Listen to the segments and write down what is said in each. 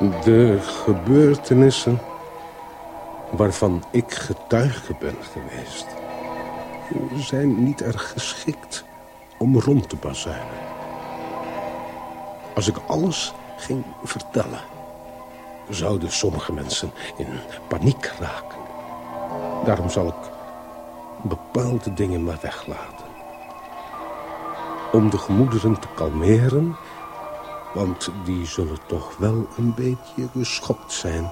De gebeurtenissen waarvan ik getuige ben geweest... zijn niet erg geschikt om rond te bazuinen. Als ik alles ging vertellen... zouden sommige mensen in paniek raken. Daarom zal ik bepaalde dingen maar weglaten. Om de gemoederen te kalmeren... want die zullen toch wel een beetje geschokt zijn...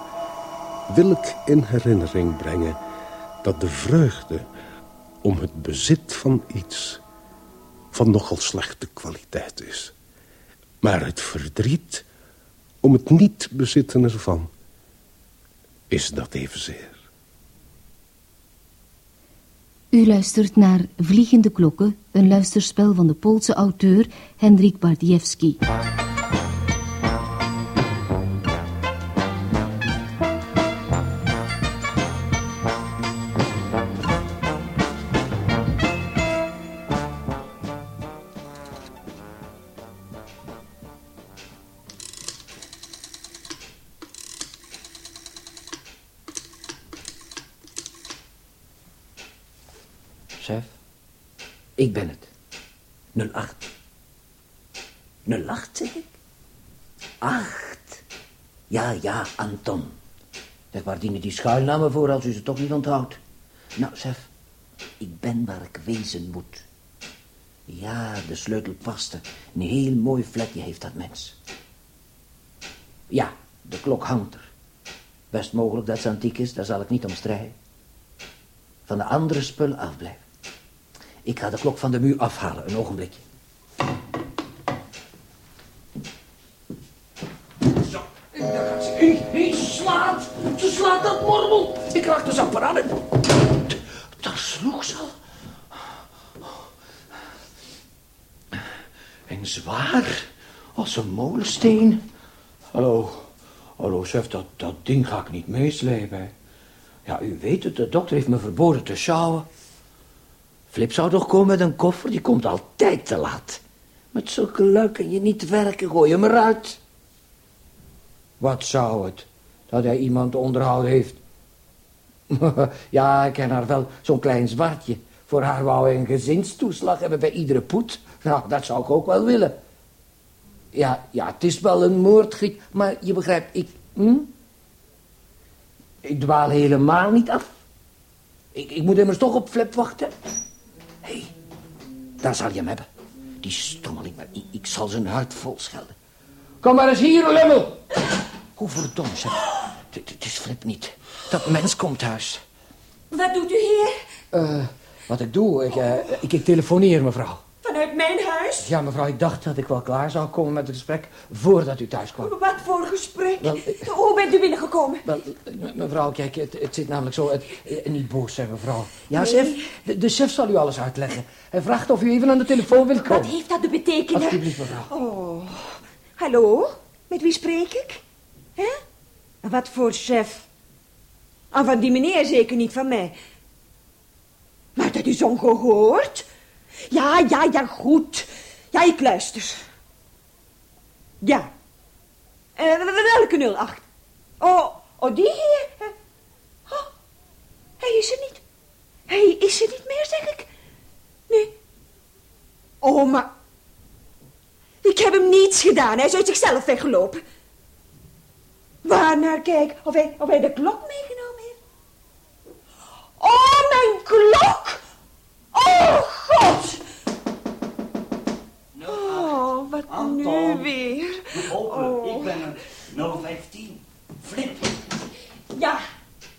wil ik in herinnering brengen dat de vreugde om het bezit van iets... van nogal slechte kwaliteit is. Maar het verdriet om het niet bezitten ervan... is dat evenzeer. U luistert naar Vliegende Klokken, een luisterspel van de Poolse auteur Hendrik Bardiewski. Chef, ik ben het. 08. 08, zeg ik? 8. Ja, ja, Anton. Zeg, waar dienen die schuilnamen voor als u ze toch niet onthoudt? Nou, chef, ik ben waar ik wezen moet. Ja, de sleutel paste. Een heel mooi vlekje heeft dat mens. Ja, de klok hangt er. Best mogelijk dat ze antiek is, daar zal ik niet om strijden. Van de andere spullen afblijven. Ik ga de klok van de muur afhalen, een ogenblikje. Zo, daar gaat ze. Hé, hé, slaat! Ze slaat dat mormel! Ik raak de aan en... Daar sloeg ze al. En zwaar als een molensteen. Hallo, hallo, chef, dat, dat ding ga ik niet meeslepen. Ja, u weet het, de dokter heeft me verboden te sjouwen. Flip zou toch komen met een koffer, die komt altijd te laat. Met zulke lui kun je niet werken, gooi hem eruit. Wat zou het, dat hij iemand te onderhouden heeft? ja, ik ken haar wel, zo'n klein zwartje. Voor haar wou hij een gezinstoeslag hebben bij iedere poet. Nou, dat zou ik ook wel willen. Ja, ja, het is wel een moordgriet, maar je begrijpt, ik... Hm? Ik dwaal helemaal niet af. Ik, ik moet immers toch op Flip wachten. Hé, hey, daar zal je hem hebben. Die stommeling, maar ik, ik zal zijn huid vol schelden. Kom maar eens hier, Lemmel. Hoe verdomd, zeg. Het is Flip niet. Dat mens komt thuis. Wat doet u hier? Uh, wat ik doe, ik, uh, ik, ik telefoneer, mevrouw. Mijn huis? Ja, mevrouw, ik dacht dat ik wel klaar zou komen met het gesprek voordat u thuis kwam. Wat voor gesprek? Wel, Hoe bent u binnengekomen? Wel, mevrouw, kijk, het, het zit namelijk zo... Het, niet boos zijn, mevrouw. Ja, nee. chef, de, de, chef zal u alles uitleggen. Hij vraagt of u even aan de telefoon wilt komen. Wat heeft dat te betekenen? Alsjeblieft, mevrouw. Oh, hallo? Met wie spreek ik? Hè? Wat voor chef? Ah, van die meneer zeker niet van mij. Maar dat is ongehoord. Ja, ja, ja, goed. Ja, ik luister. Ja. Uh, welke 08? Oh, oh, die hier? Oh, hij is er niet. Hij is er niet meer, zeg ik. Nee. Oh, maar... Ik heb hem niets gedaan. Hij is uit zichzelf weggelopen. Waar naar kijk? Of hij, of hij de klok meegenomen heeft? Oh, mijn klok! Oh, Anton, nu weer? Open, Oh. ik ben er. 015. Flip. Ja,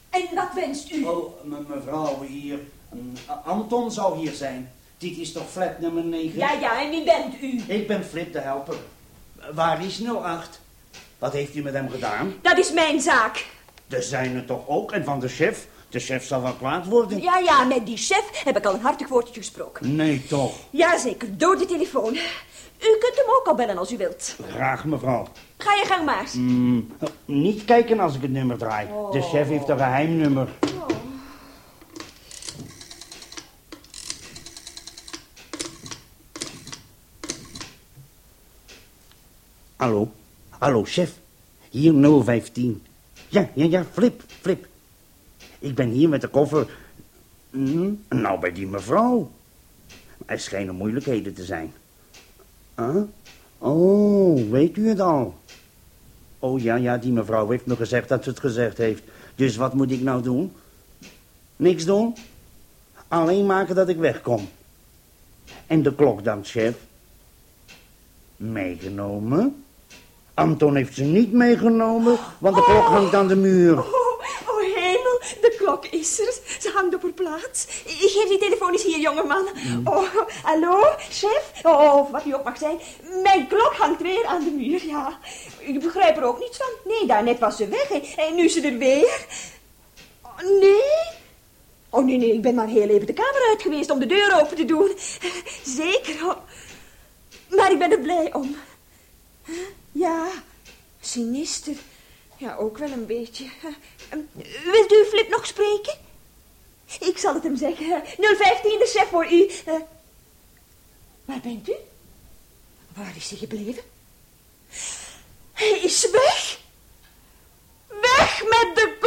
en wat wenst u? Oh, me- mevrouw hier. Mm, Anton zou hier zijn. Dit is toch flat nummer 9? Ja, ja, en wie bent u? Ik ben Flip de helper. Waar is 08? Wat heeft u met hem gedaan? Dat is mijn zaak. De zijne toch ook en van de chef? De chef zal wel kwaad worden. Ja, ja, met die chef heb ik al een hartig woordje gesproken. Nee, toch. Jazeker, door de telefoon. U kunt hem ook al bellen als u wilt. Graag, mevrouw. Ga je gang maar. Mm, niet kijken als ik het nummer draai. De chef heeft een geheim nummer. Hallo? Hallo, chef. Hier 015. Ja, ja, ja, Flip, Flip. Ik ben hier met de koffer. Hm, nou, bij die mevrouw. Er schijnen moeilijkheden te zijn. Oh, weet u het al? Oh ja, ja, die mevrouw heeft me gezegd dat ze het gezegd heeft. Dus wat moet ik nou doen? Niks doen? Alleen maken dat ik wegkom. En de klok dan, chef? Meegenomen? Anton heeft ze niet meegenomen, want de klok hangt aan de muur. Oh, oh hemel, de klok is er. Ze hangt op haar Ik geef die telefoon eens hier, jongeman. Oh, hallo, chef? Oh, of wat u ook mag zijn. Mijn klok hangt weer aan de muur, ja. Ik begrijp er ook niets van. Nee, daarnet was ze weg en nu is ze er weer. Oh, nee? Oh, nee, nee, ik ben maar heel even de kamer uit geweest om de deur open te doen. Zeker, oh. Maar ik ben er blij om. Ja, sinister. Ja, ook wel een beetje. Wilt u Flip nog spreken? Ik zal het hem zeggen. 015, de chef voor u. Eh, waar bent u? Waar is hij gebleven? Hij is weg. Weg met de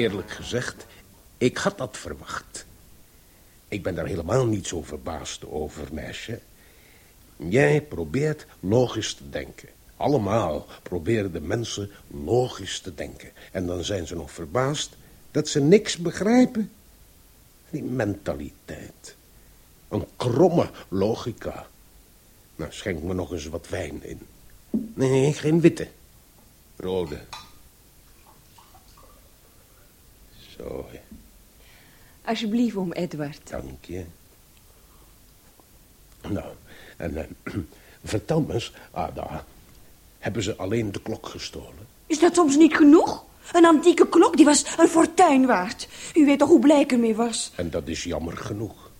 Eerlijk gezegd, ik had dat verwacht. Ik ben daar helemaal niet zo verbaasd over, meisje. Jij probeert logisch te denken. Allemaal proberen de mensen logisch te denken. En dan zijn ze nog verbaasd dat ze niks begrijpen. Die mentaliteit. Een kromme logica. Nou, schenk me nog eens wat wijn in. Nee, geen witte. Rode. Zo. Alsjeblieft, oom Edward. dank je. Nou, en eh, vertel me eens, Ada, hebben ze alleen de klok gestolen? Is dat soms niet genoeg? Een antieke klok, die was een fortuin waard. U weet toch hoe blij ik ermee was? En dat is jammer genoeg.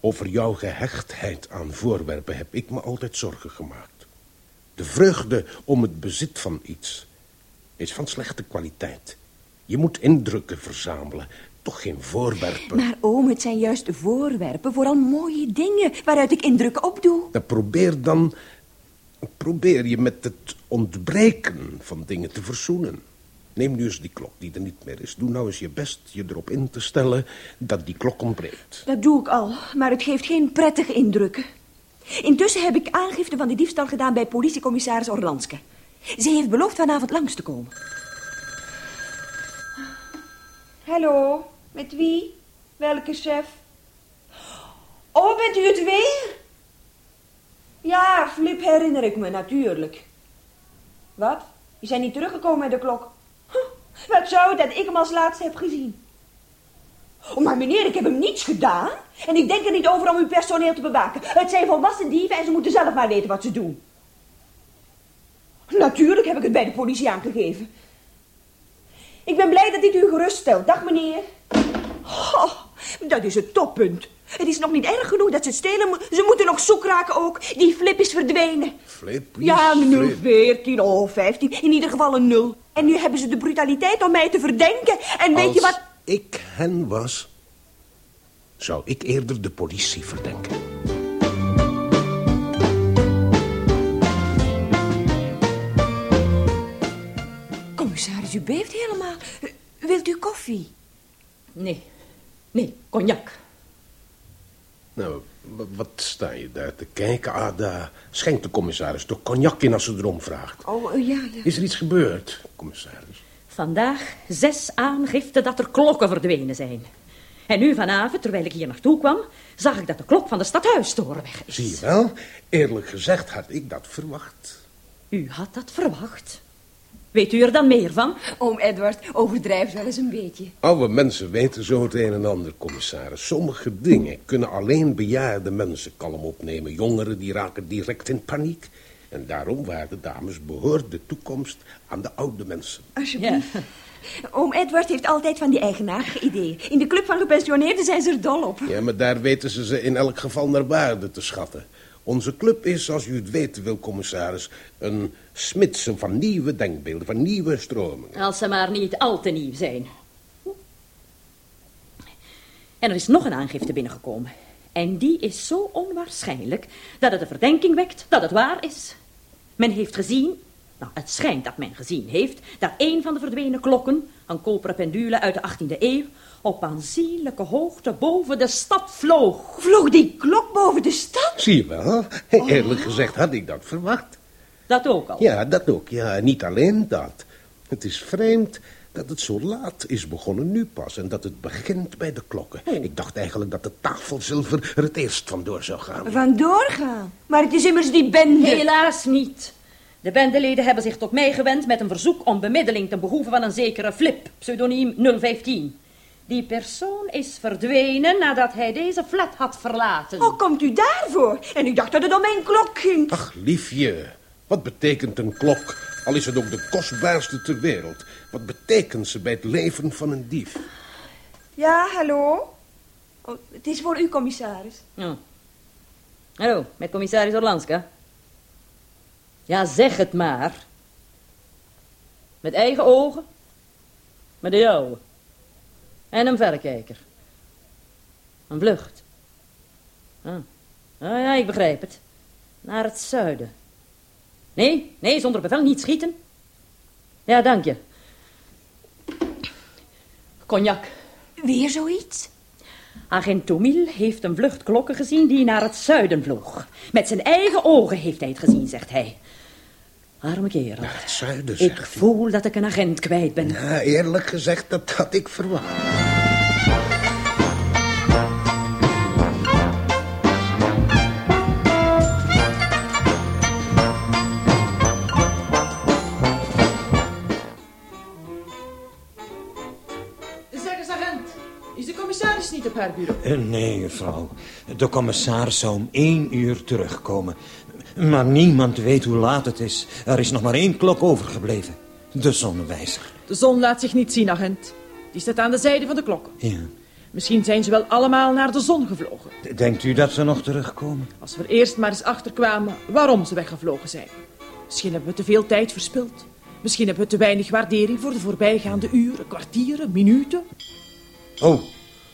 Over jouw gehechtheid aan voorwerpen heb ik me altijd zorgen gemaakt. De vreugde om het bezit van iets is van slechte kwaliteit. Je moet indrukken verzamelen, toch geen voorwerpen. Maar oom, het zijn juist de voorwerpen, vooral mooie dingen... waaruit ik indrukken opdoe. Dan probeer dan... Probeer je met het ontbreken van dingen te verzoenen. Neem nu eens die klok die er niet meer is. Doe nou eens je best je erop in te stellen dat die klok ontbreekt. Dat doe ik al, maar het geeft geen prettige indrukken. Intussen heb ik aangifte van de diefstal gedaan bij politiecommissaris Orlanske. Ze heeft beloofd vanavond langs te komen. Hallo, met wie? Welke chef? Oh, bent u het weer? Ja, Flip herinner ik me, natuurlijk. Wat? Je zijn niet teruggekomen met de klok. Wat zou dat ik hem als laatste heb gezien? Oh, maar meneer, ik heb hem niets gedaan. En ik denk er niet over om uw personeel te bewaken. Het zijn volwassen dieven en ze moeten zelf maar weten wat ze doen. Natuurlijk heb ik het bij de politie aangegeven. Ik ben blij dat dit u geruststelt. Dag, meneer. Oh, dat is het toppunt. Het is nog niet erg genoeg dat ze het stelen. mo- Ze moeten nog zoek raken ook. Die flip is verdwenen. Flip, Ja, een Flip? 014 of 15. In ieder geval een 0. En nu hebben ze de brutaliteit om mij te verdenken. En weet je Als wat... ik hen was, zou ik eerder de politie verdenken. Commissaris, u beeft helemaal. Wilt u koffie? Nee, nee, cognac. Nou, wa- wat sta je daar te kijken, Ada? Schenk de commissaris toch cognac in als ze erom vraagt. Oh, eh, ja, ja. Is er iets gebeurd, commissaris? Vandaag zes aangiften dat er klokken verdwenen zijn. En nu vanavond, terwijl ik hier naartoe kwam, zag ik dat de klok van de stadhuistoren weg is. Zie je wel? Eerlijk gezegd had ik dat verwacht. U had dat verwacht. Weet u er dan meer van? Oom Edward overdrijft wel eens een beetje. Oude mensen weten zo het een en ander, commissaris. Sommige dingen kunnen alleen bejaarde mensen kalm opnemen. Jongeren die raken direct in paniek. En daarom waarden dames behoort de toekomst aan de oude mensen. Alsjeblieft. Oom Edward heeft altijd van die eigenaardige ideeën. In de club van gepensioneerden zijn ze er dol op. Ja, maar daar weten ze ze in elk geval naar waarde te schatten. Onze club is, als u het weten wil, commissaris... een smidse van nieuwe denkbeelden, van nieuwe stromingen. Als ze maar niet al te nieuw zijn. En er is nog een aangifte binnengekomen. En die is zo onwaarschijnlijk dat het de verdenking wekt dat het waar is. Men heeft gezien, nou het schijnt dat men gezien heeft, dat een van de verdwenen klokken, een koperen pendule uit de 18e eeuw, op aanzienlijke hoogte boven de stad vloog. Vloog die klok boven de stad? Zie je wel, eerlijk gezegd had ik dat verwacht. Dat ook al. Ja, dat ook. Ja, niet alleen dat. Het is vreemd dat het zo laat is begonnen nu pas en dat het begint bij de klokken. Ik dacht eigenlijk dat de tafelzilver er het eerst vandoor zou gaan. Vandoor gaan. Maar het is immers die bende. Helaas niet. De bendeleden hebben zich tot mij gewend met een verzoek om bemiddeling ten behoeve van een zekere Flip, pseudoniem 015. Die persoon is verdwenen nadat hij deze flat had verlaten. Hoe komt u daarvoor? En u dacht dat het om mijn klok ging. Ach, liefje, wat betekent een klok, al is het ook de kostbaarste ter wereld? Wat betekent ze bij het leven van een dief? Ja, hallo? Oh, het is voor u, commissaris. Oh. Hallo, met commissaris Orlanska. Ja, zeg het maar. Met eigen ogen. Met de jouwe. En een verrekijker. Een vlucht. Ah. ah ja, ik begrijp het. Naar het zuiden. Nee, nee, zonder bevel niet schieten. Ja, dank je. Cognac. Weer zoiets? Agent Tomil heeft een vlucht klokken gezien die naar het zuiden vloog. Met zijn eigen ogen heeft hij het gezien, zegt hij. Arme kerel. Naar het zuiden, Ik hij. voel dat ik een agent kwijt ben. Ja, eerlijk gezegd, dat had ik verwacht. Zeg eens, agent. Is de commissaris niet op haar bureau? Eh, Nee, mevrouw. De commissaris zou om één uur terugkomen. Maar niemand weet hoe laat het is. Er is nog maar één klok overgebleven. De zonnewijzer. De zon laat zich niet zien, agent. Die staat aan de zijde van de klok. Ja. Misschien zijn ze wel allemaal naar de zon gevlogen. Denkt u dat ze nog terugkomen? Als we er eerst maar eens achterkwamen waarom ze weggevlogen zijn. Misschien hebben we te veel tijd verspild. Misschien hebben we te weinig waardering voor de voorbijgaande uren, kwartieren, minuten. Oh,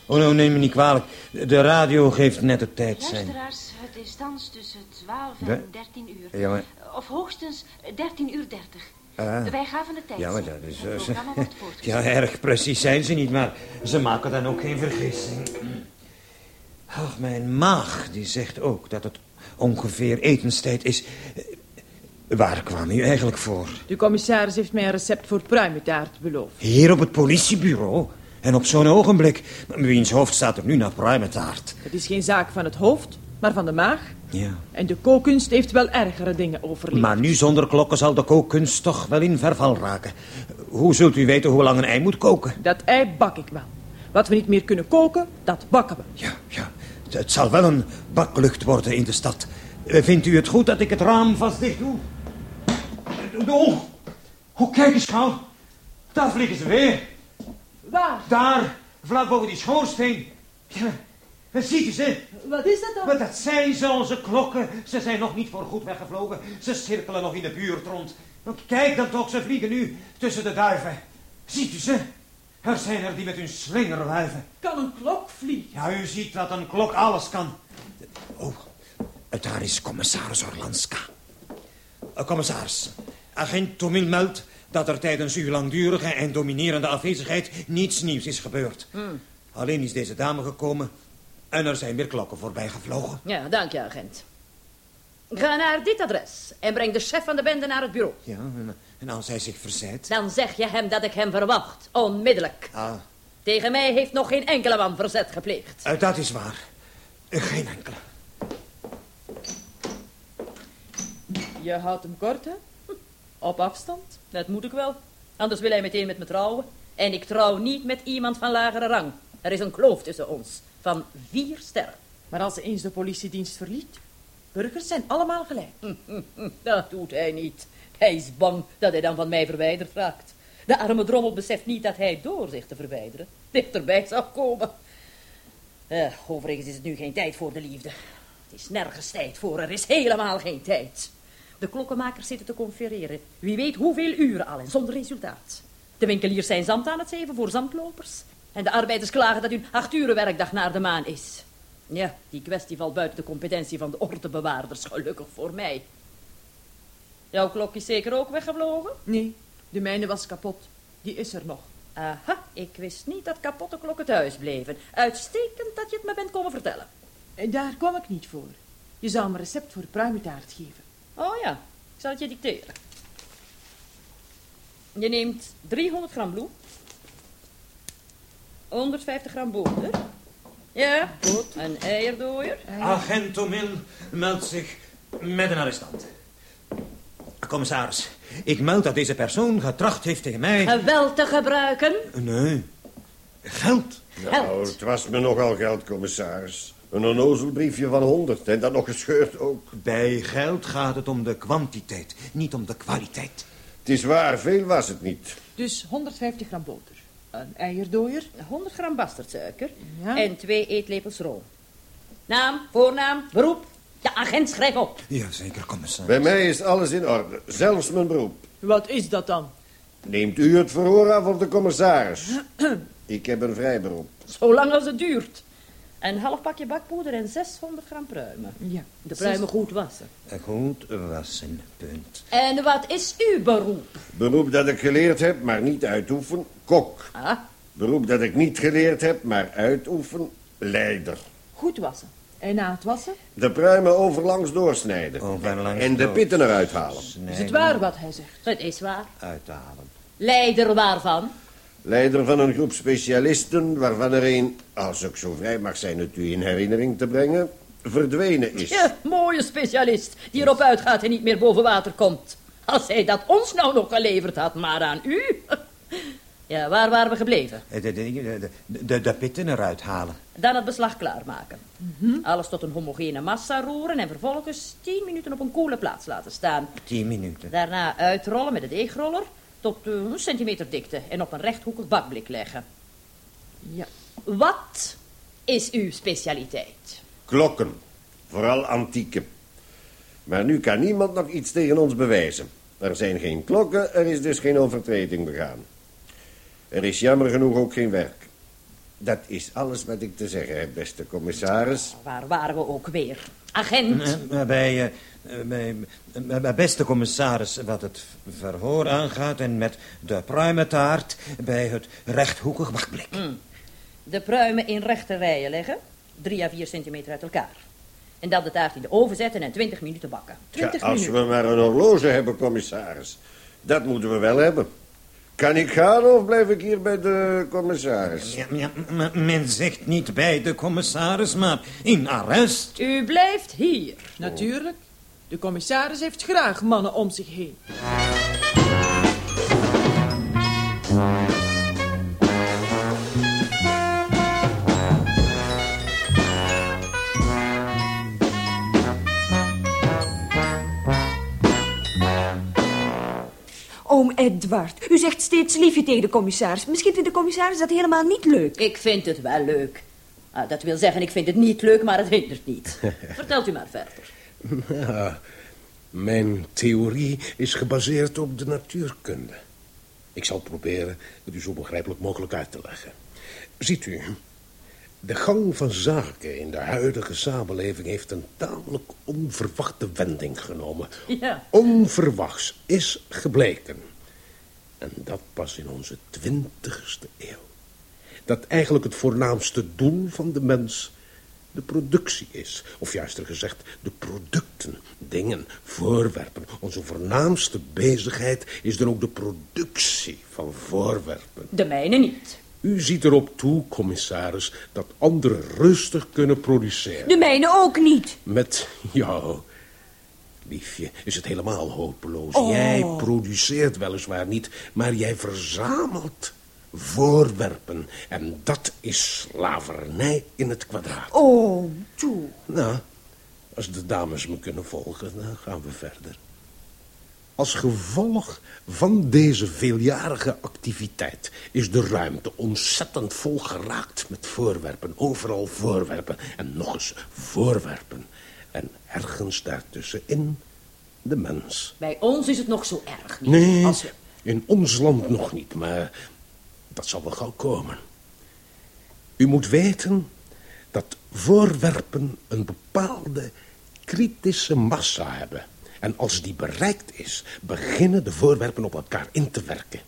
oh nou, neem me niet kwalijk. De radio geeft net het tijd zijn. Luisteraars, het is thans tussen 12 en De- 13 uur. Ja, maar- Of hoogstens 13 uur 30. Ah. Wij gaven de tijd. Ja, maar dat is... Het eh, ja, erg precies zijn ze niet, maar ze maken dan ook geen vergissing. Ach, mijn maag, die zegt ook dat het ongeveer etenstijd is. Eh, Waar kwam u eigenlijk voor? De commissaris heeft mij een recept voor pruimentaart beloofd. Hier op het politiebureau. En op zo'n ogenblik. Wiens hoofd staat er nu naar pruimentaart? Het is geen zaak van het hoofd, maar van de maag. Ja. En de kookkunst heeft wel ergere dingen overleefd. Maar nu zonder klokken zal de kookkunst toch wel in verval raken. Hoe zult u weten hoe lang een ei moet koken? Dat ei bak ik wel. Wat we niet meer kunnen koken, dat bakken we. Ja, ja. Het- Het zal wel een baklucht worden in de stad. Eh, Vindt u het goed dat ik het raam vast dicht doe? Oh, oh kijk eens gauw. Daar vliegen ze weer. Waar? Daar, vlak boven die schoorsteen. Ja, ziet u ze? Wat is dat dan? Maar dat zijn ze, onze klokken. Ze zijn nog niet voorgoed weggevlogen. Ze cirkelen nog in de buurt rond. Kijk dan toch, ze vliegen nu tussen de duiven. Ziet u ze? Er zijn er die met hun slinger wuiven. Kan een klok vliegen? Ja, u ziet dat een klok alles kan. Oh, daar is commissaris Orlanska. Eh, commissaris, agent Tomil meldt dat er tijdens uw langdurige en dominerende afwezigheid niets nieuws is gebeurd. Alleen is deze dame gekomen en er zijn weer klokken voorbij gevlogen. Ja, dank je, agent. Ga naar dit adres en breng de chef van de bende naar het bureau. Ja, en, en als hij zich verzet... Dan zeg je hem dat ik hem verwacht. Onmiddellijk. Ah, Tegen mij heeft nog geen enkele man verzet gepleegd. eh, dat is waar. Eh, Geen enkele. Je houdt hem kort, hè? Hm, Op afstand, dat moet ik wel. Anders wil hij meteen met me trouwen. En ik trouw niet met iemand van lagere rang. Er is een kloof tussen ons. Van vier sterren. Maar als ze eens de politiedienst verliet... Burgers zijn allemaal gelijk. Dat doet hij niet. Hij is bang dat hij dan van mij verwijderd raakt. De arme drommel beseft niet dat hij door zich te verwijderen dichterbij zou komen. Eh, overigens is het nu geen tijd voor de liefde. Het is nergens tijd voor, er is helemaal geen tijd. De klokkenmakers zitten te confereren. Wie weet hoeveel uren al en zonder resultaat. De winkeliers zijn zand aan het zeven voor zandlopers. En de arbeiders klagen dat hun acht uren werkdag naar de maan is. Ja, die kwestie valt buiten de competentie van de ordebewaarders, gelukkig voor mij. Jouw klok is zeker ook weggevlogen? Nee, de mijne was kapot. Die is er nog. Aha, ik wist niet dat kapotte klokken thuis bleven. Uitstekend dat je het me bent komen vertellen. En daar kwam ik niet voor. Je zou me een recept voor pruimentaart geven. Oh ja, ik zal het je dicteren. Je neemt 300 gram bloem. 150 gram boter. Ja, goed. Een eierdooier. Agent Tomil meldt zich met een arrestant. Commissaris, ik meld dat deze persoon getracht heeft tegen mij... Geweld te gebruiken. Nee, geld. Nou, het was me nogal geld, commissaris. Een onnozelbriefje van 100 en dat nog gescheurd ook. Bij geld gaat het om de kwantiteit, niet om de kwaliteit. Het is waar, veel was het niet. Dus 150 gram boter. Een eierdooier. 100 gram bastardsuiker. Ja. En twee eetlepels room. Naam, voornaam, beroep. Ja, agent, schrijf op. Jazeker, commissaris. Bij mij is alles in orde, zelfs mijn beroep. Wat is dat dan? Neemt u het verhoor af op de commissaris? Ik heb een vrij beroep. Zolang als het duurt. Een half pakje bakpoeder en 600 gram pruimen. Ja. De pruimen goed wassen. Goed wassen, punt. En wat is uw beroep? Beroep dat ik geleerd heb, maar niet uitoefen, kok. Ah, Beroep dat ik niet geleerd heb, maar uitoefen, leider. Goed wassen. En na het wassen? De pruimen overlangs doorsnijden. Overlangs en de pitten eruit halen. Is het waar wat hij zegt? het is waar. Uit te halen. Leider waarvan? Leider van een groep specialisten waarvan er een, als ik zo vrij mag zijn het u in herinnering te brengen, verdwenen is. Ja, mooie specialist die erop uitgaat en niet meer boven water komt. Als hij dat ons nou nog geleverd had, maar aan u. Ja, waar waren we gebleven? De, de, de, de, de pitten eruit halen. Dan het beslag klaarmaken. Alles tot een homogene massa roeren en vervolgens 10 minuten op een koele plaats laten staan. Tien minuten. Daarna uitrollen met de deegroller tot eh, een centimeter dikte en op een rechthoekig bakblik leggen. Ja. Wat is uw specialiteit? Klokken, vooral antieke. Maar nu kan niemand nog iets tegen ons bewijzen. Er zijn geen klokken, er is dus geen overtreding begaan. Er is jammer genoeg ook geen werk. Dat is alles wat ik te zeggen heb, beste commissaris. Waar waren we ook weer? Agent. Eh, Bij, eh, bij, bij, bij beste commissaris, wat het verhoor aangaat... en met de pruimentaart bij het rechthoekig bakblik. De pruimen in rechte rijen leggen. 3 à 4 centimeter uit elkaar. En dan de taart in de oven zetten en 20 minuten bakken. 20 Ja, als minuten. we maar een horloge hebben, commissaris. Dat moeten we wel hebben. Kan ik gaan of blijf ik hier bij de commissaris? Ja, ja, men zegt niet bij de commissaris, maar in arrest. U blijft hier. Natuurlijk. De commissaris heeft graag mannen om zich heen. Oom Edward, u zegt steeds liefje tegen de commissaris. Misschien vindt de commissaris dat helemaal niet leuk. Ik vind het wel leuk. Ah, dat wil zeggen, ik vind het niet leuk, maar het hindert niet. Vertelt u maar verder. Ja, mijn theorie is gebaseerd op de natuurkunde. Ik zal proberen het u zo begrijpelijk mogelijk uit te leggen. Ziet u, de gang van zaken in de huidige samenleving heeft een tamelijk onverwachte wending genomen. Ja. Onverwachts is gebleken. En dat pas in onze twintigste eeuw. Dat eigenlijk het voornaamste doel van de mens de productie is. Of juister gezegd, de producten, dingen, voorwerpen. Onze voornaamste bezigheid is dan ook de productie van voorwerpen. De mijne niet. U ziet erop toe, commissaris, dat anderen rustig kunnen produceren. De mijne ook niet. Met jou, liefje, is het helemaal hopeloos. Oh. Jij produceert weliswaar niet, maar jij verzamelt voorwerpen. En dat is slavernij in het kwadraat. Oh, toe. Nou, als de dames me kunnen volgen, dan gaan we verder. Als gevolg van deze veeljarige activiteit is de ruimte ontzettend vol geraakt met voorwerpen. Overal voorwerpen en nog eens voorwerpen. En ergens daartussenin de mens. Bij ons is het nog zo erg niet. Nee, Als we... in ons land nog niet, maar dat zal wel gauw komen. U moet weten dat voorwerpen een bepaalde kritische massa hebben. En als die bereikt is, beginnen de voorwerpen op elkaar in te werken.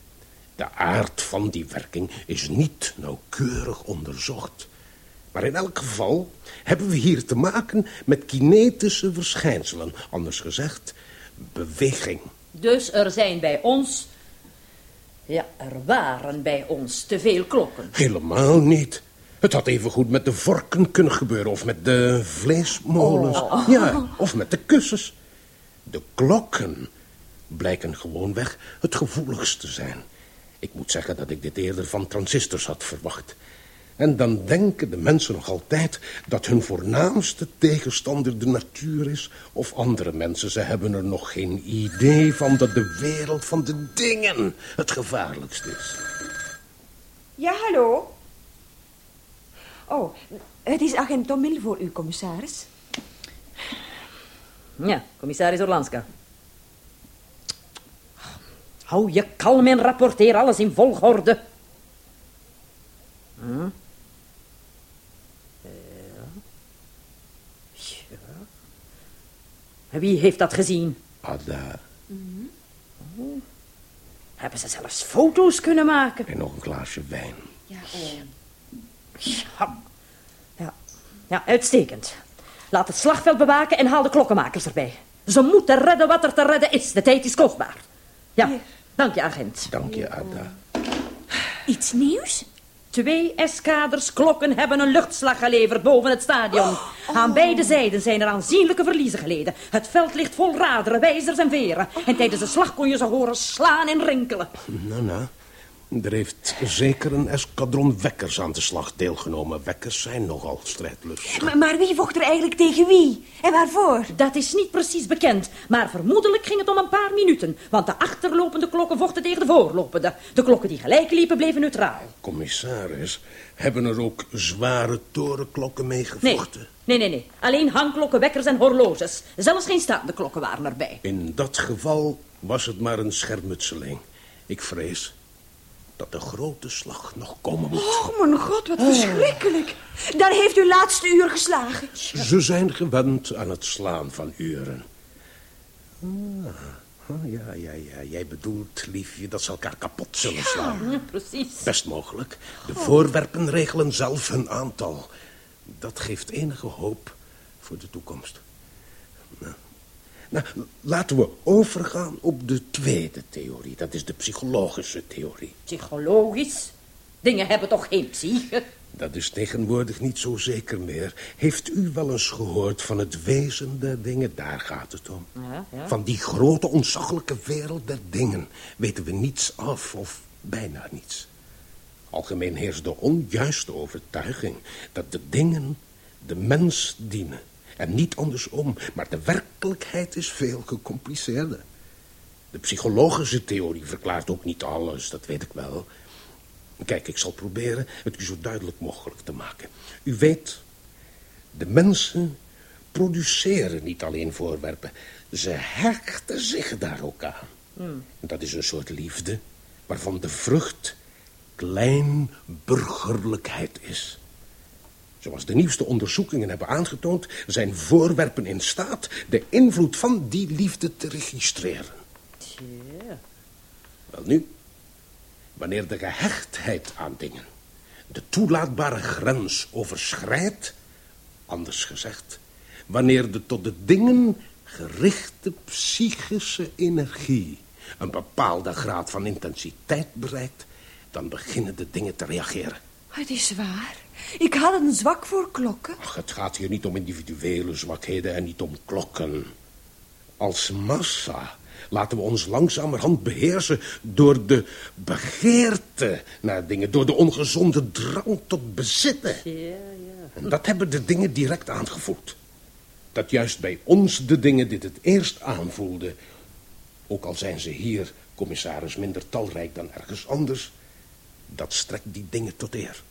De aard van die werking is niet nauwkeurig onderzocht. Maar in elk geval hebben we hier te maken met kinetische verschijnselen. Anders gezegd, beweging. Dus er zijn bij ons... Ja, er waren bij ons te veel klokken. Helemaal niet. Het had even goed met de vorken kunnen gebeuren. Of met de vleesmolens. Oh. Ja, of met de kussens. De klokken blijken gewoonweg het gevoeligst te zijn. Ik moet zeggen dat ik dit eerder van transistors had verwacht. En dan denken de mensen nog altijd dat hun voornaamste tegenstander de natuur is of andere mensen. Ze hebben er nog geen idee van dat de wereld van de dingen het gevaarlijkst is. Ja, hallo? Oh, het is agent Tom Mil voor u, commissaris. Ja, commissaris Orlanska. Hou je kalm en rapporteer alles in volgorde. Hm? Ja. Ja. En Wie heeft dat gezien? Ada, Oh. Hebben ze zelfs foto's kunnen maken? en nog een glaasje wijn. Ja, ja. ja, uitstekend. Laat het slagveld bewaken en haal de klokkenmakers erbij. Ze moeten redden wat er te redden is. De tijd is kostbaar. Ja, dank je, agent. Dank je, Ada. Iets nieuws? Twee eskaders klokken hebben een luchtslag geleverd boven het stadion. Aan beide zijden zijn er aanzienlijke verliezen geleden. Het veld ligt vol raderen, wijzers en veren. En tijdens de slag kon je ze horen slaan en rinkelen. Nou, nou. Er heeft zeker een eskadron wekkers aan de slag deelgenomen. Wekkers zijn nogal strijdlustig. Maar, maar wie vocht er eigenlijk tegen wie? En waarvoor? Dat is niet precies bekend, maar vermoedelijk ging het om een paar minuten. Want de achterlopende klokken vochten tegen de voorlopende. De klokken die gelijk liepen bleven neutraal. Commissaris, hebben er ook zware torenklokken mee Nee, gevochten? nee, nee, nee. Alleen hangklokken, wekkers en horloges. Zelfs geen staande klokken waren erbij. In dat geval was het maar een schermutseling. Ik vrees dat de grote slag nog komen moet. Oh, mijn god, wat verschrikkelijk. Daar heeft u laatste uur geslagen. Ze zijn gewend aan het slaan van uren. Ah, ah, ja, ja, ja. Jij bedoelt, liefje, dat ze elkaar kapot zullen slaan. Ja, precies. Best mogelijk. De voorwerpen regelen zelf hun aantal. Dat geeft enige hoop voor de toekomst. Nou, nou, laten we overgaan op de tweede theorie. Dat is de psychologische theorie. Psychologisch? Dingen hebben toch geen psyche? Dat is tegenwoordig niet zo zeker meer. Heeft u wel eens gehoord van het wezen der dingen? Daar gaat het om. Ja, ja. Van die grote, ontzaglijke wereld der dingen weten we niets af of bijna niets. Algemeen heerst de onjuiste overtuiging dat de dingen de mens dienen. En niet andersom, maar de werkelijkheid is veel gecompliceerder. De psychologische theorie verklaart ook niet alles, dat weet ik wel. Kijk, ik zal proberen het u zo duidelijk mogelijk te maken. U weet, de mensen produceren niet alleen voorwerpen. Ze hechten zich daar ook aan. Hmm. Dat is een soort liefde waarvan de vrucht kleinburgerlijkheid is. Zoals de nieuwste onderzoekingen hebben aangetoond... zijn voorwerpen in staat de invloed van die liefde te registreren. Tja. Wel nu, wanneer de gehechtheid aan dingen de toelaatbare grens overschrijdt, anders gezegd, wanneer de tot de dingen gerichte psychische energie een bepaalde graad van intensiteit bereikt, dan beginnen de dingen te reageren. Het is waar. Ik had een zwak voor klokken. Ach, het gaat hier niet om individuele zwakheden en niet om klokken. Als massa laten we ons langzamerhand beheersen door de begeerte naar dingen, door de ongezonde drang tot bezitten. Ja, ja. En dat hebben de dingen direct aangevoeld. Dat juist bij ons de dingen dit het eerst aanvoelden, ook al zijn ze hier, commissaris, minder talrijk dan ergens anders, dat strekt die dingen tot eer.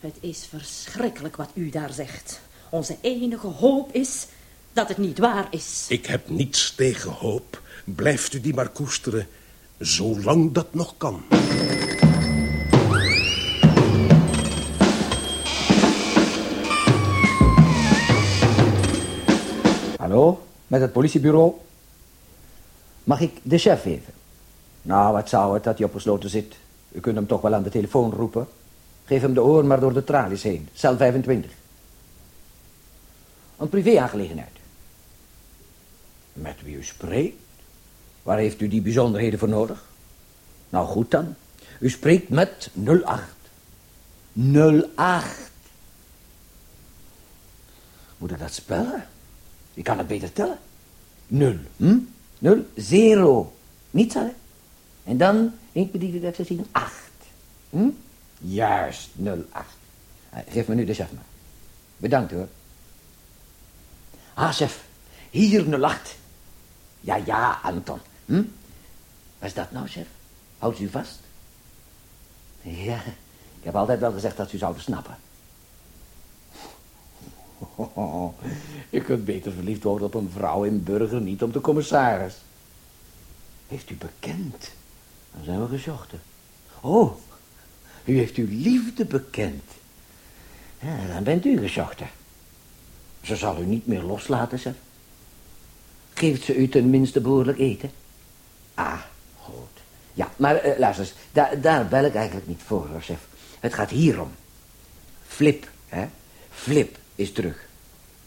Het is verschrikkelijk wat u daar zegt. Onze enige hoop is dat het niet waar is. Ik heb niets tegen hoop. Blijft u die maar koesteren, zolang dat nog kan. Hallo, met het politiebureau? Mag ik de chef even? Nou, wat zou het dat hij opgesloten zit? U kunt hem toch wel aan de telefoon roepen. Geef hem de oor maar door de tralies heen. Cel 25. Een privéaangelegenheid. Met wie u spreekt? Waar heeft u die bijzonderheden voor nodig? Nou goed dan. U spreekt met 08. 08. Moet ik dat spellen? Je kan het beter tellen. Nul. Hm? Nul. Zero. Niet zo, hè? En dan, ik bediende dat ze zien, acht. Hm? Juist, 08. Eh, Geef me nu de chef maar. Bedankt hoor. Ah, chef. Hier 08. Ja, ja, Anton. Hm? Wat is dat nou, chef? Houdt u vast? Ja, ik heb altijd wel gezegd dat u zou snappen. Je kunt beter verliefd worden op een vrouw in burger, niet op de commissaris. Heeft u bekend? Dan zijn we gezochten. Oh, u heeft uw liefde bekend. Ja, dan bent u gezochten. Ze zal u niet meer loslaten, chef. Geeft ze u tenminste behoorlijk eten? Ah, goed. Ja, maar eh, luister eens, daar, daar bel ik eigenlijk niet voor, chef. Het gaat hierom. Flip, hè? Flip is terug.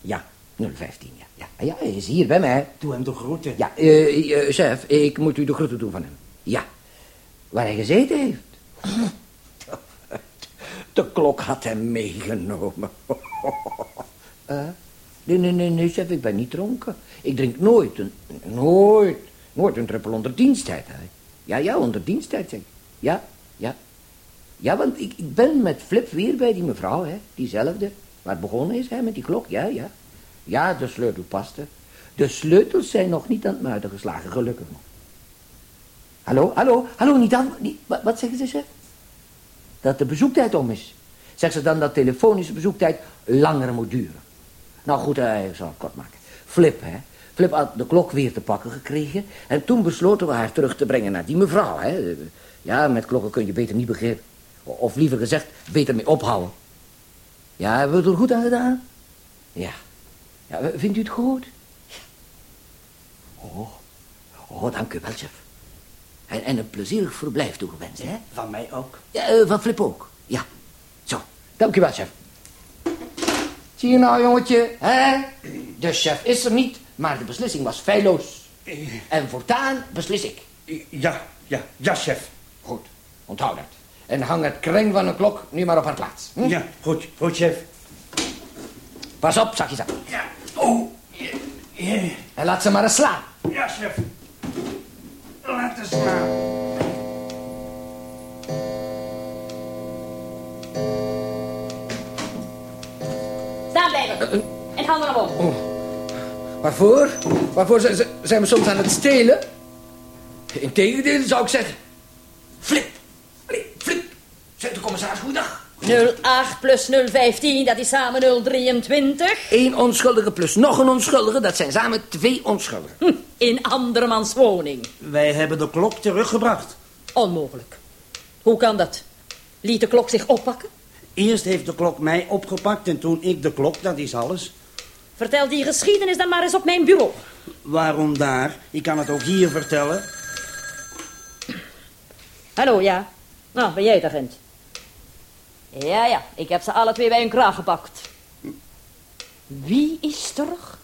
Ja, 015, ja. Ja, ja hij is hier bij mij. Doe hem de groeten. Ja, eh, chef, ik moet u de groeten doen van hem. Ja, waar hij gezeten heeft. De klok had hem meegenomen. Eh? Nee, nee, nee, nee, chef, ik ben niet dronken. Ik drink nooit, nooit, nooit een druppel onder diensttijd. Hè. Ja, ja, onder diensttijd, zeg. Ja, ja. Ja, want ik, ik ben met Flip weer bij die mevrouw, hè. Diezelfde, waar begonnen is, hè, met die klok. Ja, ja. Ja, de sleutel paste. De sleutels zijn nog niet aan het muiden geslagen, gelukkig nog. Hallo, hallo, hallo, niet aan. Wat, wat zeggen ze, chef? Dat de bezoektijd om is. Zeg ze dan dat telefonische bezoektijd langer moet duren. Nou goed, eh, ik zal het kort maken. Flip, hè. Flip had de klok weer te pakken gekregen. En toen besloten we haar terug te brengen naar die mevrouw, hè. Ja, met klokken kun je beter niet beginnen. Of liever gezegd, beter mee ophouden. Ja, hebben we het er goed aan gedaan? Ja. ja vindt u het goed? Oh, oh, dank u wel, chef. En, en een plezierig verblijf toegewenst, hè? Van mij ook. Ja, eh, van Flip ook. Ja. Zo, dank u wel, chef. Zie je nou, jongetje, hè? De chef is er niet, maar de beslissing was feilloos. En voortaan beslis ik. Ja, ja, ja, chef. Goed, onthoud dat. En hang het kring van een klok nu maar op haar plaats. Hm? Ja, goed, goed, chef. Pas op, zachtjes aan. Ja. Oh. En laat ze maar eens slaan. Ja, chef. Laat eens slaan. Staan blijven. En handen naar boven. Waarvoor? Waarvoor zijn, zijn we soms aan het stelen? Integendeel, zou ik zeggen. Flip, flip, flip. De commissaris, goeiedag. 08 plus 015, dat is samen 023. Eén onschuldige plus nog een onschuldige, dat zijn samen twee onschuldigen. Hm, in andermans woning. Wij hebben de klok teruggebracht. Onmogelijk. Hoe kan dat? Liet de klok zich oppakken? Eerst heeft de klok mij opgepakt en toen ik de klok, dat is alles. Vertel die geschiedenis dan maar eens op mijn bureau. Waarom daar? Ik kan het ook hier vertellen. Hallo, ja. Nou, ben jij het agent? Ja, ja, ik heb ze alle twee bij hun kraag gepakt. Wie is terug?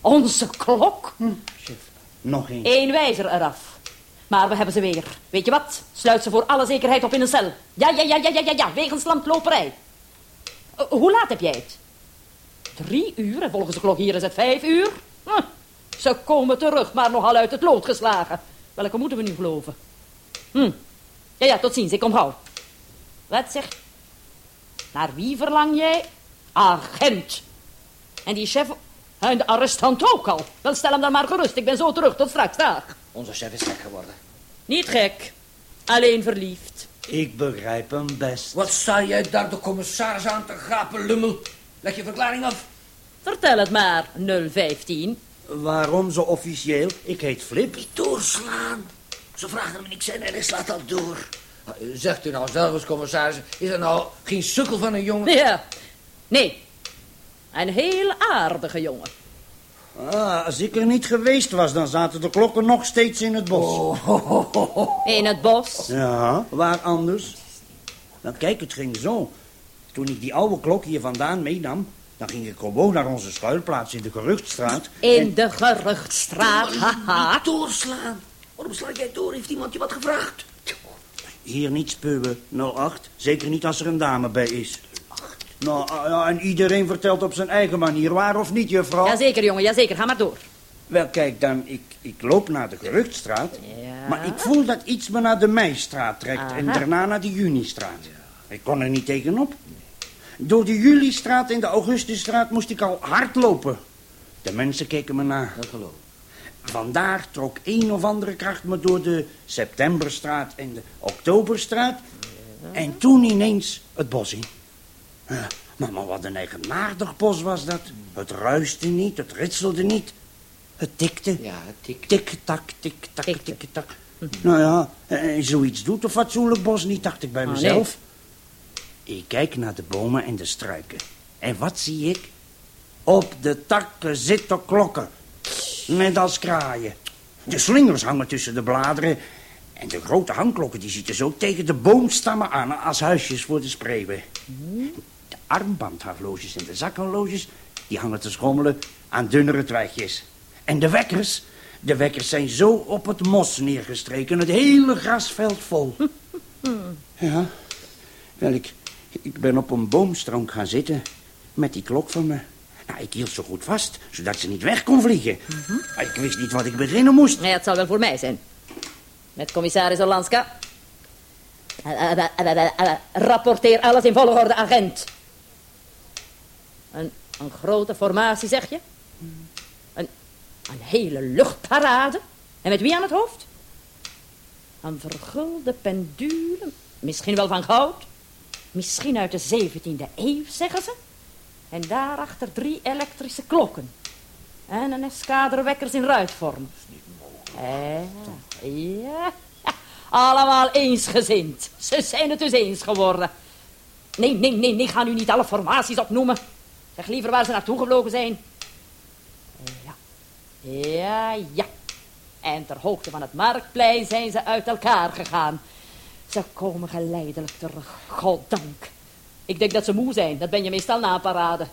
Onze klok? Hm, chef, nog eens. Eén wijzer eraf. Maar we hebben ze weer. Weet je wat? Sluit ze voor alle zekerheid op in een cel. Ja, ja, ja, ja, ja, ja, ja. wegens landloperij. Uh, hoe laat heb jij het? Drie uur en volgens de klok hier is het vijf uur. Hm. Ze komen terug, maar nogal uit het lood geslagen. Welke moeten we nu geloven? Hm. Ja, ja, tot ziens, ik kom gauw. Wat zeg? Naar wie verlang jij? Agent. En die chef... En de arrestant ook al. Wel, stel hem dan maar gerust. Ik ben zo terug. Tot straks, dag. Onze chef is gek geworden. Niet gek. Alleen verliefd. Ik begrijp hem best. Wat sta jij daar de commissaris aan te gapen, lummel? Leg je verklaring af. Vertel het maar, 015. Waarom zo officieel? Ik heet Flip. Doorslaan. Ze vragen me niks en hij slaat al door. Zegt u nou zelf eens, commissaris, is er nou geen sukkel van een jongen? Ja. Nee. Een heel aardige jongen. Ah, als ik er niet geweest was, dan zaten de klokken nog steeds in het bos. In het bos. Ja, waar anders? Nou, kijk, het ging zo. Toen ik die oude klok hier vandaan meenam... dan ging ik gewoon naar onze schuilplaats in de Geruchtstraat. In de geruchtstraat, haha. Doorslaan. Waarom sla jij door? Heeft iemand je wat gevraagd? Hier niet spuwen, 08. Zeker niet als er een dame bij is. Nou, ja, en iedereen vertelt op zijn eigen manier, waar of niet, juffrouw? Jazeker, jongen, jazeker. Ga maar door. Wel, kijk dan, ik, ik loop naar de Geruchtstraat... Ja. maar ik voel dat iets me naar de Meistraat trekt... en daarna naar de Junistraat. Ik kon er niet tegenop. Door de Julistraat en de Augustusstraat moest ik al hard lopen. De mensen keken me na. Dat geloof ik. Vandaar trok een of andere kracht me door de Septemberstraat en de Oktoberstraat. En toen ineens het bos in. Ja, maar, maar wat een eigenaardig bos was dat. Het ruiste niet, het ritselde niet. Het tikte. Ja, tik. Tik-tak, tik-tak, tik-tak. Nou ja, en zoiets doet een fatsoenlijk bos niet, dacht ik bij Oh, mezelf. Ik kijk naar de bomen en de struiken. En wat zie ik? Op de takken zitten klokken. Net als kraaien. De slingers hangen tussen de bladeren. En de grote hangklokken die zitten zo tegen de boomstammen aan als huisjes voor de spreeuwen. De armbandhorloges en de zakhorloges die hangen te schommelen aan dunnere twijgjes. En de wekkers, de wekkers zijn zo op het mos neergestreken, het hele grasveld vol. Ja, wel, ik, ik ben op een boomstronk gaan zitten met die klok van me. Nou, ik hield zo goed vast, zodat ze niet weg kon vliegen. Ik wist niet wat ik beginnen moest. Nee, het zal wel voor mij zijn. Met commissaris Orlanska. Eh, eh, eh, Rapporteer alles in volgorde, agent. Een, een grote formatie, zeg je? Een, een hele luchtparade? En met wie aan het hoofd? Een vergulde pendule, misschien wel van goud. Misschien uit de 17e eeuw, zeggen ze. En daarachter drie elektrische klokken. En een eskader wekkers in ruitvorm. Eh, ja, allemaal eensgezind. Ze zijn het dus eens geworden. Nee, nee, nee, nee, ga nu niet alle formaties opnoemen. Zeg liever waar ze naartoe gevlogen zijn. Ja, ja, ja. En ter hoogte van het marktplein zijn ze uit elkaar gegaan. Ze komen geleidelijk terug, goddank. Ik denk dat ze moe zijn, dat ben je meestal na een parade.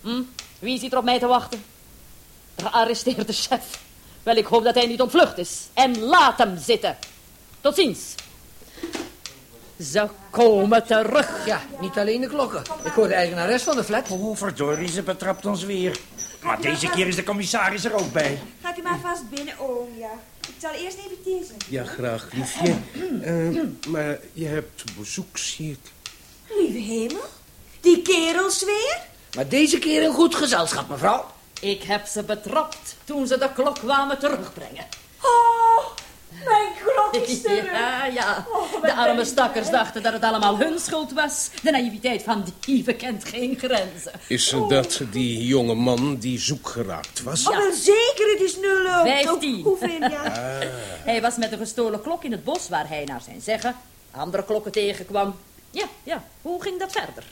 Hm? Wie zit er op mij te wachten? De gearresteerde chef. Wel, ik hoop dat hij niet ontvlucht is. En laat hem zitten. Tot ziens. Ze komen terug. Ja, niet alleen de klokken. Ik hoor de eigenares van de flat. Oh, verdorie, ze betrapt ons weer. Maar deze keer is de commissaris er ook bij. Gaat u maar vast binnen, oom, ja. Ik zal eerst even thee zetten. Ja, graag, liefje. Eh, maar je hebt bezoek, zie ik. Lieve hemel. Die kerels weer? Maar deze keer een goed gezelschap, mevrouw. Ik heb ze betrapt toen ze de klok kwamen terugbrengen. Oh, mijn klok is terug. Ja, ja. Oh, De arme stakkers dachten dat het allemaal hun schuld was. De naïviteit van dieven kent geen grenzen. Is dat die jonge man die zoek geraakt was? Oh, wel zeker, het is nul. Vijftien. Oh, hoeveel, ja. Hij was met een gestolen klok in het bos waar hij naar zijn zeggen andere klokken tegenkwam. Ja, ja. Hoe ging dat verder?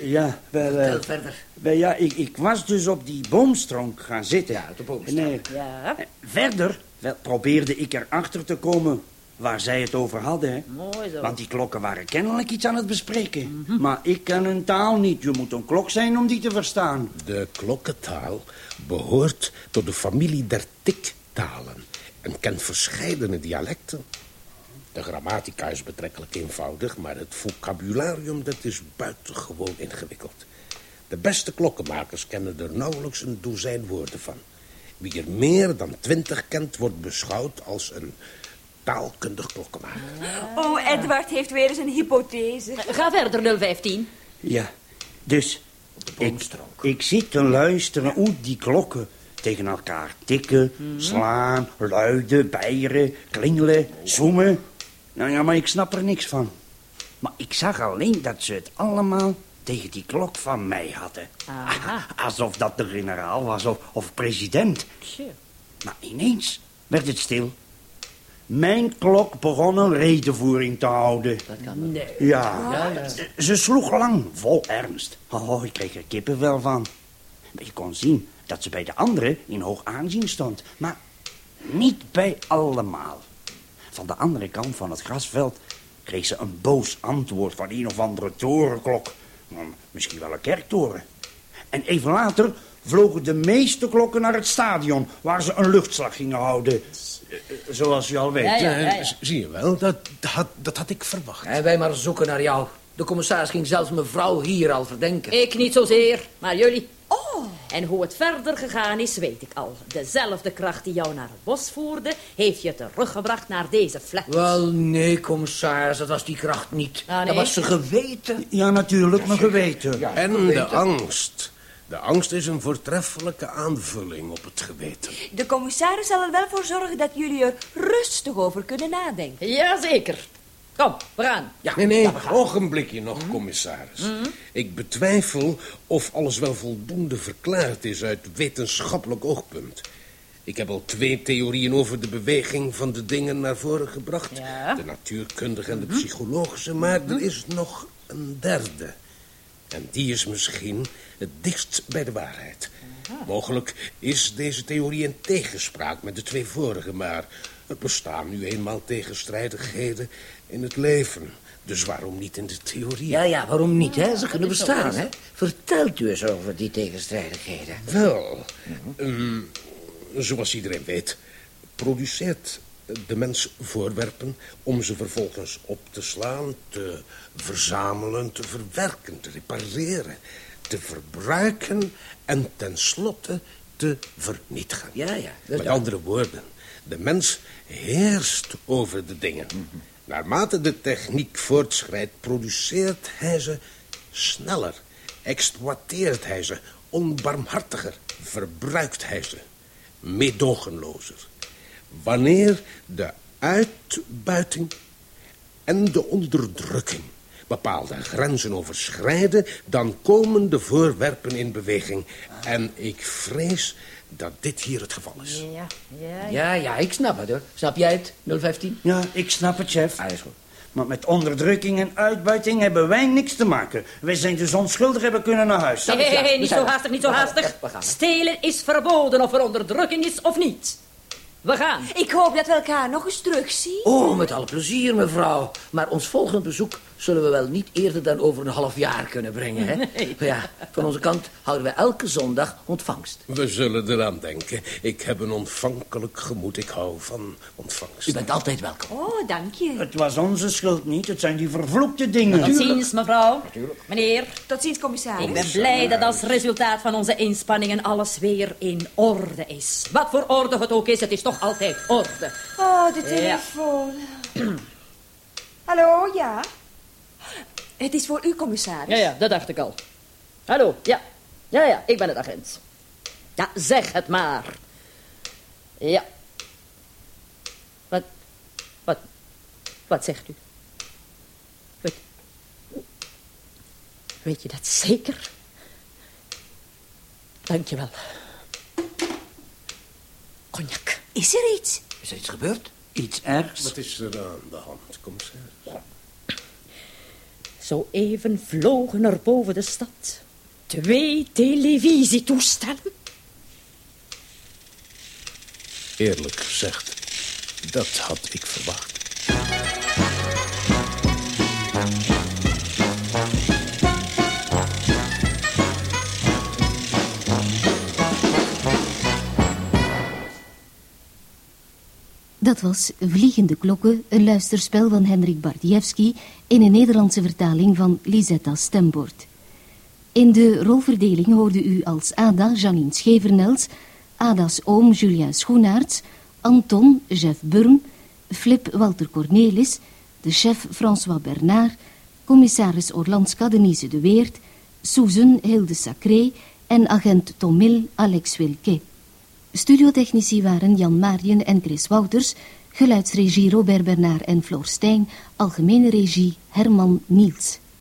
Ja, wel, eh, verder. wel ja, ik, ik was dus op die boomstronk gaan zitten. Ja, op de boomstronk. Nee, Ja. eh, verder wel, probeerde ik erachter te komen waar zij het over hadden. Hè. Mooi zo. Want die klokken waren kennelijk iets aan het bespreken. Maar ik ken hun taal niet. Je moet een klok zijn om die te verstaan. De klokkentaal behoort tot de familie der tiktalen en kent verscheidene dialecten. De grammatica is betrekkelijk eenvoudig, maar het vocabularium dat is buitengewoon ingewikkeld. De beste klokkenmakers kennen er nauwelijks een dozijn woorden van. Wie er meer dan twintig kent, wordt beschouwd als een taalkundig klokkenmaker. Oh, Edward heeft weer eens een hypothese. Ga verder, 015. Ja, dus ik, ik zit te luisteren hoe die klokken tegen elkaar tikken, slaan, luiden, bijeren, klingelen, zoemen. Nou ja, maar ik snap er niks van. Maar ik zag alleen dat ze het allemaal tegen die klok van mij hadden. Aha. Alsof dat de generaal was of, of president. Maar ineens werd het stil. Mijn klok begon een redenvoering te houden. Dat kan Nee. Ja, ze sloeg lang, vol ernst. Oh, ik kreeg er kippenvel van. Maar je kon zien dat ze bij de anderen in hoog aanzien stond. Maar niet bij allemaal. Van de andere kant van het grasveld kreeg ze een boos antwoord van een of andere torenklok. Nou, Misschien wel een kerktoren. En even later vlogen de meeste klokken naar het stadion... waar ze een luchtslag gingen houden. Eh, Zoals u al weet. Ja, ja, ja, Eh, Zie je wel, dat had, dat had ik verwacht. En wij maar zoeken naar jou. De commissaris ging zelfs mevrouw hier al verdenken. Ik niet zozeer, maar jullie. En hoe het verder gegaan is, weet ik al. Dezelfde kracht die jou naar het bos voerde, heeft je teruggebracht naar deze vlek. Wel, nee, commissaris, dat was die kracht niet. Ah, nee? Dat was zijn geweten. Ja, natuurlijk, mijn geweten. Ja, En de angst. De angst is een voortreffelijke aanvulling op het geweten. De commissaris zal er wel voor zorgen dat jullie er rustig over kunnen nadenken. Jazeker. Kom, we gaan. Ja, Nee, nee, ja, we gaan. ogenblikje nog, commissaris. Ik betwijfel of alles wel voldoende verklaard is uit wetenschappelijk oogpunt. Ik heb al twee theorieën over de beweging van de dingen naar voren gebracht. Ja. De natuurkundige en de psychologische, maar er is nog een derde. En die is misschien het dichtst bij de waarheid. Mogelijk is deze theorie in tegenspraak met de twee vorige, maar er bestaan nu eenmaal tegenstrijdigheden in het leven. Dus waarom niet in de theorie? Ja, ja, waarom niet, hè? Ze kunnen bestaan, hè? Vertelt u eens over die tegenstrijdigheden. Wel, ehm, zoals iedereen weet, produceert de mens voorwerpen om ze vervolgens op te slaan, te verzamelen, te verwerken, te repareren, te verbruiken en tenslotte te vernietigen. Ja, ja. Met andere woorden, de mens heerst over de dingen. Naarmate de techniek voortschrijdt, produceert hij ze sneller, exploiteert hij ze onbarmhartiger, verbruikt hij ze meedogenlozer. Wanneer de uitbuiting en de onderdrukking bepaalde grenzen overschrijden, dan komen de voorwerpen in beweging. En ik vrees dat dit hier het geval is. Ja, ja, Ja, ja, ik snap het, hoor. Snap jij het, 015? Ja, ik snap het, chef. Ah, is goed. Maar met onderdrukking en uitbuiting hebben wij niks te maken. Wij zijn dus onschuldig hebben kunnen naar huis. Hé, hé, hé, we niet zo haastig, niet zo We gaan, haastig. we gaan. Stelen is verboden of er onderdrukking is of niet. We gaan. Ik hoop dat we elkaar nog eens terugzien. Oh, met alle plezier, mevrouw. Maar ons volgende bezoek zullen we wel niet eerder dan over een half jaar kunnen brengen, hè? Maar Ja, van onze kant houden we elke zondag ontvangst. We zullen eraan denken. Ik heb een ontvankelijk gemoed. Ik hou van ontvangst. U bent altijd welkom. Oh, dank je. Het was onze schuld niet, het zijn die vervloekte dingen. Tot ziens, mevrouw. Meneer, Tot ziens, commissaris. ik ben blij dat als resultaat van onze inspanningen alles weer in orde is. Wat voor orde het ook is, het is toch altijd orde. Oh, de Ja. telefoon. Hallo, ja? Het is voor u, commissaris. Ja, ja, dat dacht ik al. Hallo, ja. Ja, ja, ik ben het agent. Ja, zeg het maar. Ja. Wat, wat, wat zegt u? Weet, weet je dat zeker? Dank je wel. Cognac. Is er iets? Is er iets gebeurd? Iets ergs. Wat is er aan de hand, commissaris? Zo even vlogen er boven de stad twee televisietoestellen. Eerlijk gezegd, dat had ik verwacht. Was Vliegende Klokken, een luisterspel van Hendrik Bardiewski in een Nederlandse vertaling van Lisetta Stembord. In de rolverdeling hoorde u als Ada Janine Schevernels, Ada's oom Julia Schoenaerts, Anton Jeff Burm, Flip Walter Cornelis, de chef François Bernard, commissaris Orlandska Denise de Weert, Susan Hilde Sacré en agent Tomil Alex Wilke. Studiotechnici waren Jan Marien en Chris Wouters, geluidsregie Robert Bernard en Floor Stijn, algemene regie Herman Niels.